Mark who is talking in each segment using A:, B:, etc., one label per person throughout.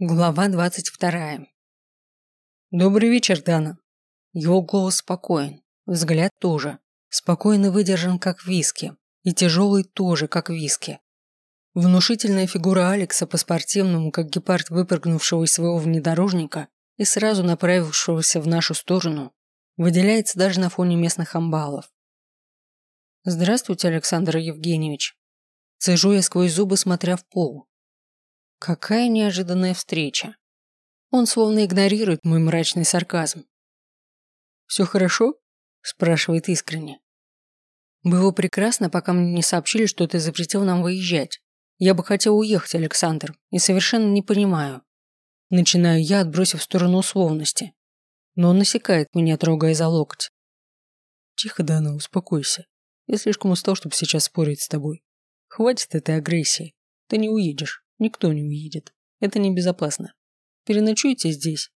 A: Глава двадцать вторая. Добрый вечер, Дана. Его голос спокоен, взгляд тоже. Спокойно выдержан, как виски. И тяжелый тоже, как виски. Внушительная фигура Алекса по-спортивному, как гепард, выпрыгнувшего из своего внедорожника и сразу направившегося в нашу сторону, выделяется даже на фоне местных амбалов. «Здравствуйте, Александр Евгеньевич». Цежу я сквозь зубы, смотря в пол. Какая неожиданная встреча. Он словно игнорирует мой мрачный сарказм. «Все хорошо?» – спрашивает искренне. «Было прекрасно, пока мне не сообщили, что ты запретил нам выезжать. Я бы хотел уехать, Александр, и совершенно не понимаю. Начинаю я, отбросив в сторону условности. Но он насекает меня, трогая за локоть. Тихо, Дана, успокойся. Я слишком устал, чтобы сейчас спорить с тобой. Хватит этой агрессии. Ты не уедешь. Никто не уедет. Это небезопасно. Переночуйте здесь.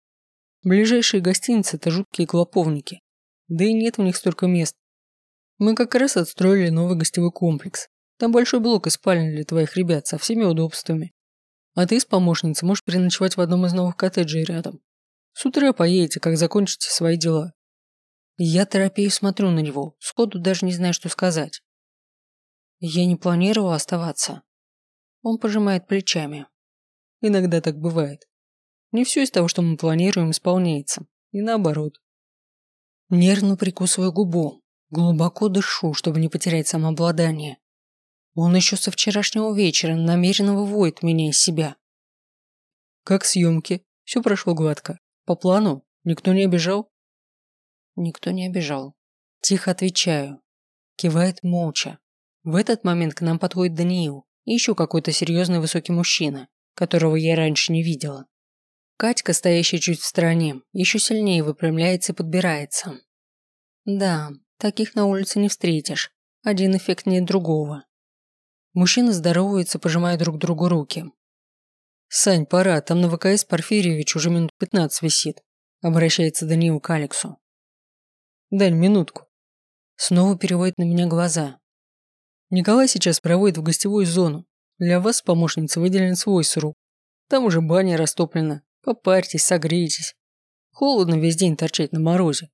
A: Ближайшие гостиницы – это жуткие клоповники. Да и нет в них столько мест. Мы как раз отстроили новый гостевой комплекс. Там большой блок и спальня для твоих ребят со всеми удобствами. А ты с помощницей можешь переночевать в одном из новых коттеджей рядом. С утра поедете, как закончите свои дела. Я торопею смотрю на него, сходу даже не знаю, что сказать. Я не планировал оставаться. Он пожимает плечами. Иногда так бывает. Не все из того, что мы планируем, исполняется. И наоборот. Нервно прикусываю губу. Глубоко дышу, чтобы не потерять самообладание. Он еще со вчерашнего вечера намеренно выводит меня из себя. Как съемки? Все прошло гладко. По плану? Никто не обижал? Никто не обижал. Тихо отвечаю. Кивает молча. В этот момент к нам подходит Даниил и еще какой-то серьезный высокий мужчина, которого я раньше не видела. Катька, стоящая чуть в стороне, еще сильнее выпрямляется и подбирается. Да, таких на улице не встретишь. Один эффект эффектнее другого. Мужчины здороваются, пожимая друг другу руки. «Сань, пора, там на ВКС Порфирьевич уже минут пятнадцать висит», обращается Даниил к Алексу. «Дань, минутку». Снова переводит на меня глаза. Николай сейчас проводит в гостевую зону. Для вас, помощница, выделен свой срок. Там уже баня растоплена. Попарьтесь, согрейтесь. Холодно весь день торчать на морозе.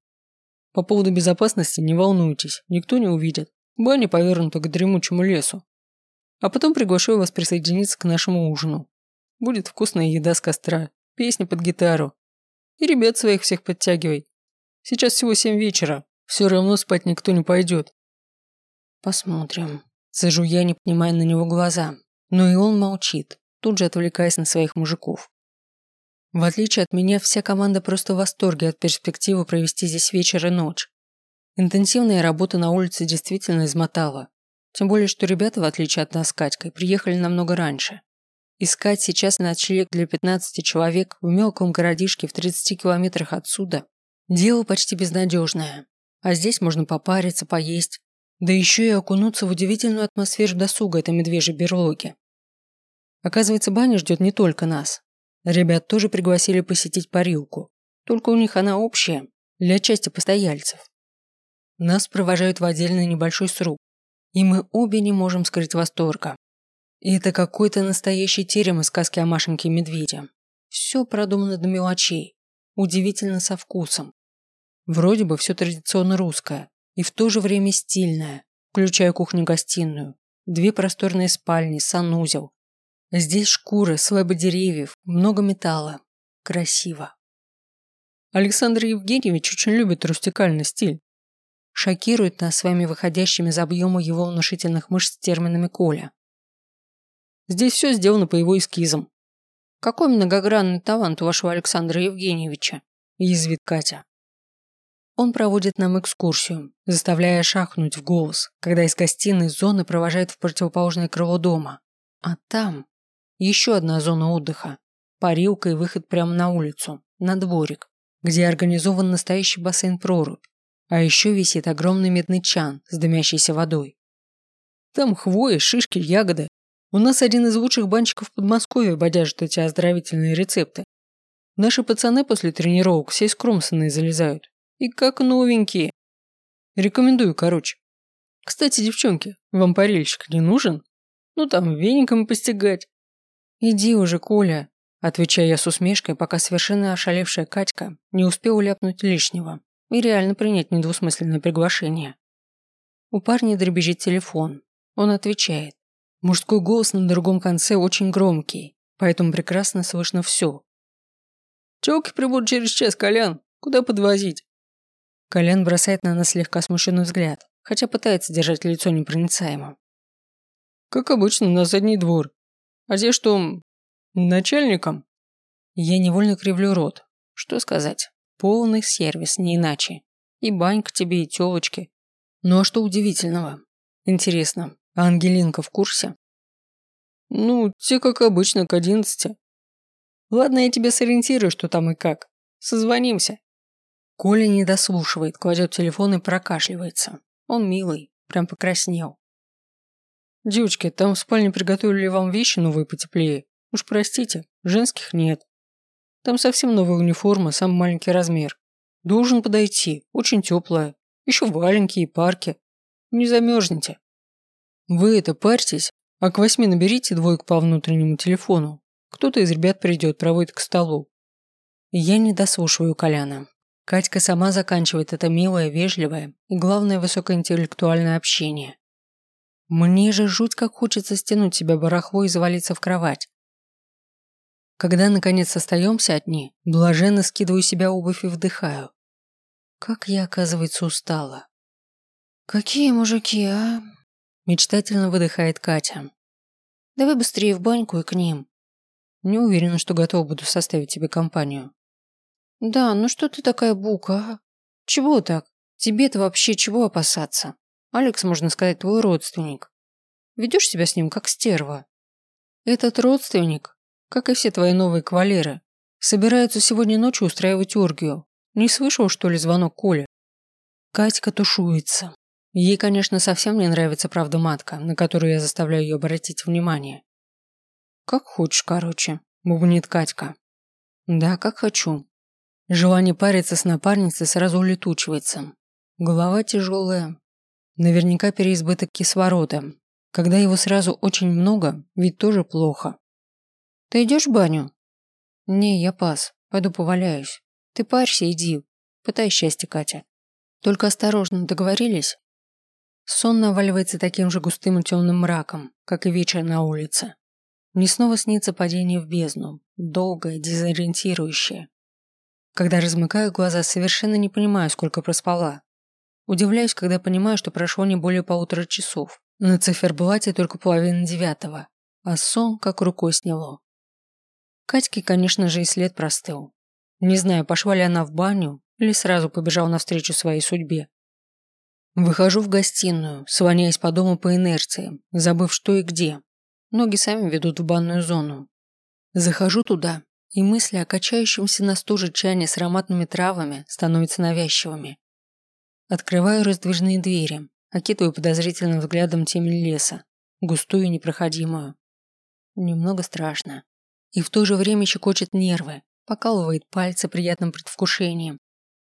A: По поводу безопасности не волнуйтесь, никто не увидит. Баня повернута к дремучему лесу. А потом приглашаю вас присоединиться к нашему ужину. Будет вкусная еда с костра, песни под гитару. И ребят своих всех подтягивай. Сейчас всего семь вечера, все равно спать никто не пойдет. Посмотрим. Сажу я, не понимая на него глаза. Но и он молчит, тут же отвлекаясь на своих мужиков. В отличие от меня, вся команда просто в восторге от перспективы провести здесь вечер и ночь. Интенсивная работа на улице действительно измотала. Тем более, что ребята, в отличие от нас с Катькой, приехали намного раньше. Искать сейчас ночлег для 15 человек в мелком городишке в 30 километрах отсюда – дело почти безнадежное. А здесь можно попариться, поесть, да еще и окунуться в удивительную атмосферу досуга этой медвежьей берлоги. Оказывается, баня ждет не только нас. Ребят тоже пригласили посетить парилку. Только у них она общая, для части постояльцев. Нас провожают в отдельный небольшой сруб, и мы обе не можем скрыть восторга. И это какой-то настоящий терем из сказки о Машеньке и Медведе. Все продумано до мелочей, удивительно со вкусом. Вроде бы все традиционно русское, и в то же время стильное, включая кухню-гостиную, две просторные спальни, санузел. Здесь шкуры, слабо деревьев, много металла. Красиво. Александр Евгеньевич очень любит рустикальный стиль шокирует нас своими выходящими из объема его внушительных мышц терминами Коля. Здесь все сделано по его эскизам. Какой многогранный талант у вашего Александра Евгеньевича, язвит Катя. Он проводит нам экскурсию, заставляя шахнуть в голос, когда из гостиной зоны провожает в противоположное крыло дома. А там еще одна зона отдыха. Парилка и выход прямо на улицу, на дворик, где организован настоящий бассейн-прорубь. А еще висит огромный медный чан с дымящейся водой. Там хвои, шишки, ягоды. У нас один из лучших банчиков Подмосковья бодяжит эти оздоровительные рецепты. Наши пацаны после тренировок все скромсанные залезают. И как новенькие. Рекомендую, короче. Кстати, девчонки, вам парильщик не нужен? Ну там веником постигать. Иди уже, Коля. Отвечаю я с усмешкой, пока совершенно ошалевшая Катька не успела ляпнуть лишнего и реально принять недвусмысленное приглашение. У парня дребезжит телефон. Он отвечает. Мужской голос на другом конце очень громкий, поэтому прекрасно слышно все. «Челки прибудут через час, Колян. Куда подвозить?» Колян бросает на нас слегка смущенный взгляд, хотя пытается держать лицо непроницаемо. «Как обычно, на задний двор. А здесь что, начальником?» Я невольно кривлю рот. Что сказать? Полный сервис, не иначе. И банька тебе, и тёлочки. Ну а что удивительного? Интересно, а Ангелинка в курсе? Ну, те как обычно, к одиннадцати. Ладно, я тебя сориентирую, что там и как. Созвонимся. Коля не дослушивает, кладет телефон и прокашливается. Он милый, прям покраснел. Девочки, там в спальне приготовили вам вещи новые потеплее. Уж простите, женских нет. Там совсем новая униформа, самый маленький размер. Должен подойти, очень теплая. Еще валенки и парки. Не замерзнете. Вы это парьтесь, а к восьми наберите двойку по внутреннему телефону. Кто-то из ребят придет, проводит к столу. Я не дослушиваю Коляна. Катька сама заканчивает это милое, вежливое и, главное, высокоинтеллектуальное общение. Мне же жуть как хочется стянуть себя барахло и завалиться в кровать. Когда наконец остаемся одни, блаженно скидываю себя обувь и вдыхаю. Как я, оказывается, устала. «Какие мужики, а?» Мечтательно выдыхает Катя. «Давай быстрее в баньку и к ним». Не уверена, что готова буду составить тебе компанию. «Да, ну что ты такая бука, а? Чего так? Тебе-то вообще чего опасаться? Алекс, можно сказать, твой родственник. Ведешь себя с ним как стерва. Этот родственник, как и все твои новые кавалеры, собираются сегодня ночью устраивать оргию. Не слышал, что ли, звонок Коли? Катька тушуется. Ей, конечно, совсем не нравится правда матка, на которую я заставляю ее обратить внимание. «Как хочешь, короче», – бубнит Катька. «Да, как хочу». Желание париться с напарницей сразу улетучивается. Голова тяжелая. Наверняка переизбыток кислорода. Когда его сразу очень много, ведь тоже плохо. «Ты идешь в баню?» «Не, я пас. Пойду поваляюсь. Ты парься, иди. Пытай счастье, Катя. Только осторожно, договорились?» Сон наваливается таким же густым и темным мраком, как и вечер на улице. Мне снова снится падение в бездну, долгое, дезориентирующее. Когда размыкаю глаза, совершенно не понимаю, сколько проспала. Удивляюсь, когда понимаю, что прошло не более полутора часов. На циферблате только половина девятого, а сон как рукой сняло. Катьке, конечно же, и след простыл. Не знаю, пошла ли она в баню или сразу побежала навстречу своей судьбе. Выхожу в гостиную, слоняясь по дому по инерции, забыв что и где. Ноги сами ведут в банную зону. Захожу туда, и мысли о качающемся на стуже чане с ароматными травами становятся навязчивыми. Открываю раздвижные двери, окидываю подозрительным взглядом темень леса, густую и непроходимую. Немного страшно. И в то же время щекочет нервы, покалывает пальцы приятным предвкушением.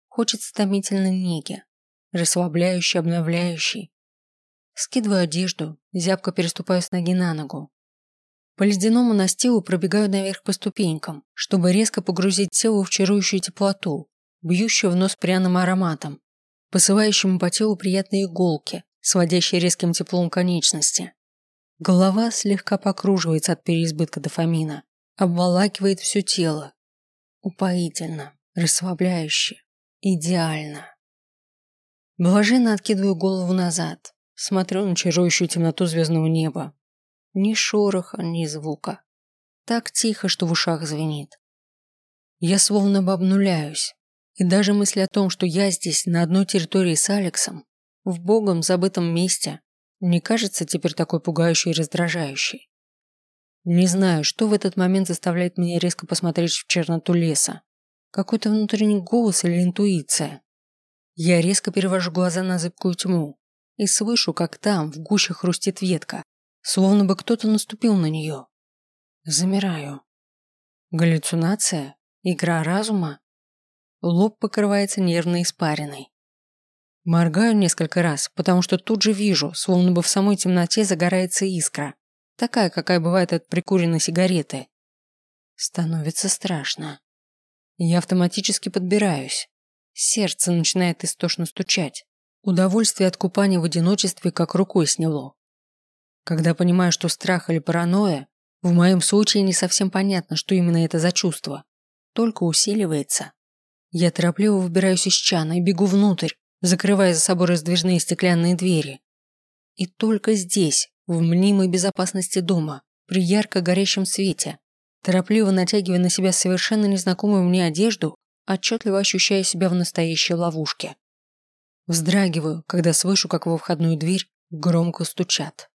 A: Хочется томительной неги, расслабляющий, обновляющий. Скидываю одежду, зябко переступаю с ноги на ногу. По ледяному настилу пробегаю наверх по ступенькам, чтобы резко погрузить тело в чарующую теплоту, бьющую в нос пряным ароматом, посылающему по телу приятные иголки, сводящие резким теплом конечности. Голова слегка покруживается от переизбытка дофамина, обволакивает все тело. Упоительно, расслабляюще, идеально. Блаженно откидываю голову назад, смотрю на чарующую темноту звездного неба. Ни шороха, ни звука. Так тихо, что в ушах звенит. Я словно обнуляюсь, и даже мысль о том, что я здесь на одной территории с Алексом, в богом забытом месте, не кажется теперь такой пугающей и раздражающей. Не знаю, что в этот момент заставляет меня резко посмотреть в черноту леса. Какой-то внутренний голос или интуиция. Я резко перевожу глаза на зыбкую тьму и слышу, как там, в гуще хрустит ветка, словно бы кто-то наступил на нее. Замираю. Галлюцинация? Игра разума? Лоб покрывается нервной испариной. Моргаю несколько раз, потому что тут же вижу, словно бы в самой темноте загорается искра, такая, какая бывает от прикуренной сигареты. Становится страшно. Я автоматически подбираюсь. Сердце начинает истошно стучать. Удовольствие от купания в одиночестве как рукой сняло. Когда понимаю, что страх или паранойя, в моем случае не совсем понятно, что именно это за чувство, только усиливается. Я торопливо выбираюсь из чана и бегу внутрь, закрывая за собой раздвижные стеклянные двери. И только здесь, в мнимой безопасности дома, при ярко горящем свете, торопливо натягивая на себя совершенно незнакомую мне одежду, отчетливо ощущая себя в настоящей ловушке. Вздрагиваю, когда слышу, как во входную дверь громко стучат.